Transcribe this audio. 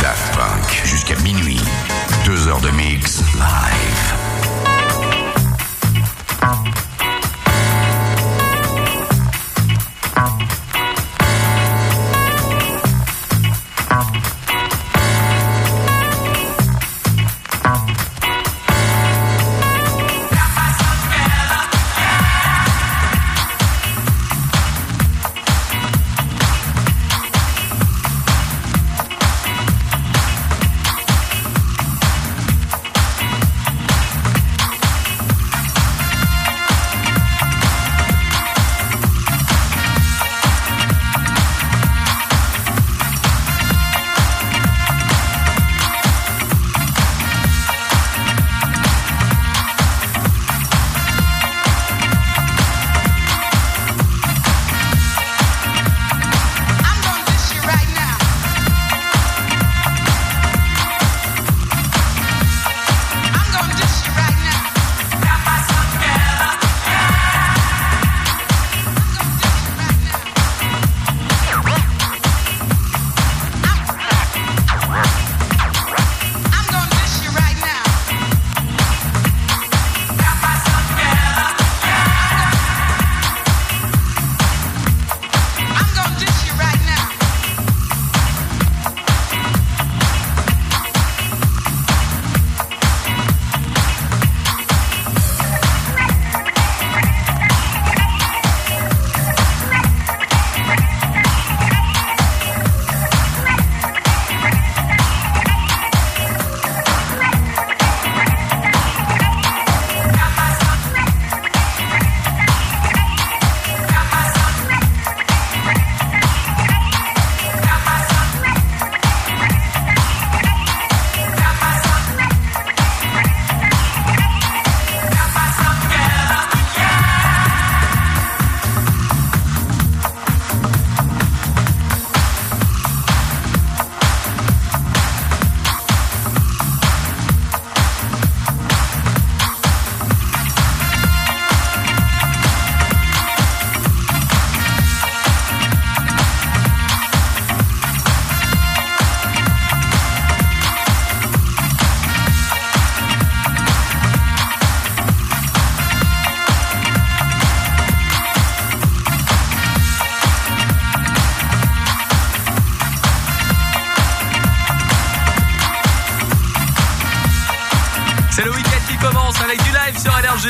Daft Punk jusqu'à minuit. Deux heures de mix live. C'est le week-end qui commence avec du live sur Énergie.